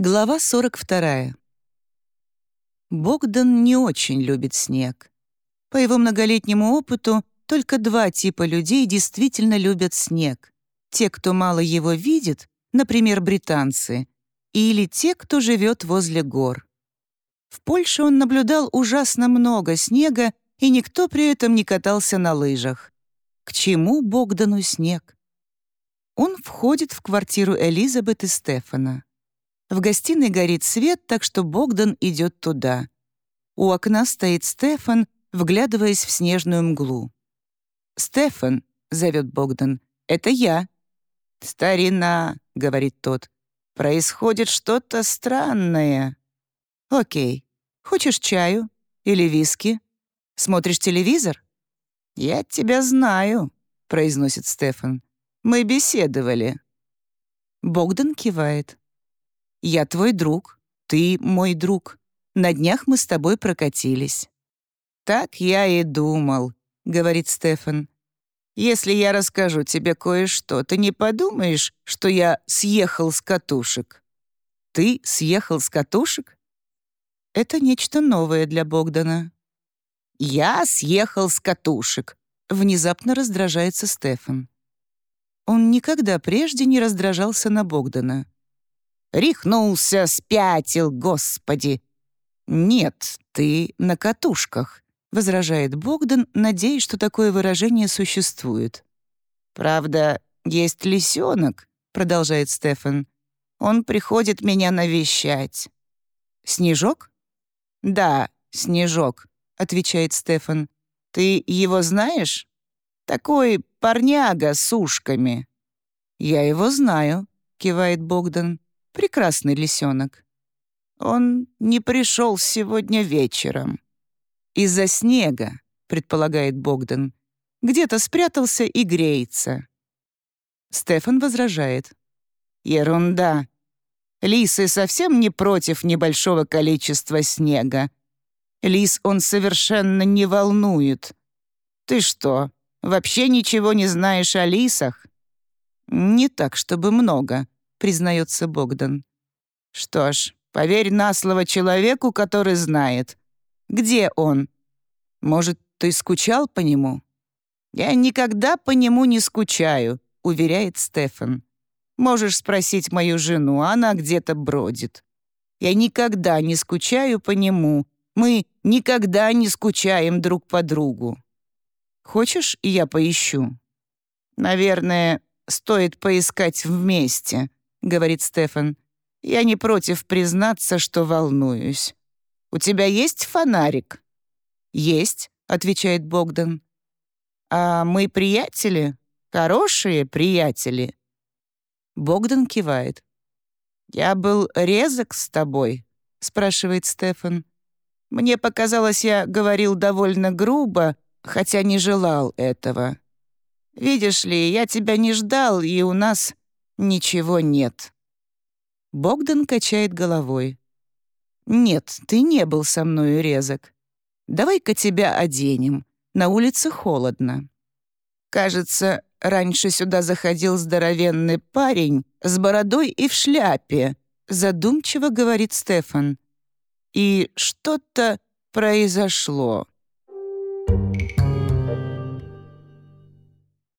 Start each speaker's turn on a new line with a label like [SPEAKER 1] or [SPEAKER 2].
[SPEAKER 1] Глава 42. Богдан не очень любит снег. По его многолетнему опыту, только два типа людей действительно любят снег. Те, кто мало его видит, например, британцы, или те, кто живет возле гор. В Польше он наблюдал ужасно много снега, и никто при этом не катался на лыжах. К чему Богдану снег? Он входит в квартиру Элизабет и Стефана. В гостиной горит свет, так что Богдан идет туда. У окна стоит Стефан, вглядываясь в снежную мглу. «Стефан», — зовет Богдан, — «это я». «Старина», — говорит тот, — «происходит что-то странное». «Окей. Хочешь чаю? Или виски? Смотришь телевизор?» «Я тебя знаю», — произносит Стефан. «Мы беседовали». Богдан кивает. Я твой друг, ты мой друг. На днях мы с тобой прокатились». «Так я и думал», — говорит Стефан. «Если я расскажу тебе кое-что, ты не подумаешь, что я съехал с катушек?» «Ты съехал с катушек?» Это нечто новое для Богдана. «Я съехал с катушек», — внезапно раздражается Стефан. Он никогда прежде не раздражался на Богдана. Рехнулся, спятил, господи!» «Нет, ты на катушках», — возражает Богдан, надеясь, что такое выражение существует. «Правда, есть лисенок», — продолжает Стефан. «Он приходит меня навещать». «Снежок?» «Да, Снежок», — отвечает Стефан. «Ты его знаешь? Такой парняга с ушками». «Я его знаю», — кивает Богдан. Прекрасный лисенок. Он не пришел сегодня вечером. Из-за снега, предполагает Богдан. Где-то спрятался и греется. Стефан возражает. Ерунда. Лисы совсем не против небольшого количества снега. Лис он совершенно не волнует. Ты что, вообще ничего не знаешь о лисах? Не так, чтобы много, признается Богдан. «Что ж, поверь на слово человеку, который знает. Где он? Может, ты скучал по нему?» «Я никогда по нему не скучаю», — уверяет Стефан. «Можешь спросить мою жену, она где-то бродит. Я никогда не скучаю по нему. Мы никогда не скучаем друг по другу. Хочешь, я поищу?» «Наверное, стоит поискать вместе», говорит Стефан. «Я не против признаться, что волнуюсь. У тебя есть фонарик?» «Есть», — отвечает Богдан. «А мы приятели? Хорошие приятели?» Богдан кивает. «Я был резок с тобой?» — спрашивает Стефан. «Мне показалось, я говорил довольно грубо, хотя не желал этого. Видишь ли, я тебя не ждал, и у нас ничего нет». Богдан качает головой. «Нет, ты не был со мною резок. Давай-ка тебя оденем. На улице холодно». Кажется, раньше сюда заходил здоровенный парень с бородой и в шляпе, задумчиво говорит Стефан. И что-то произошло.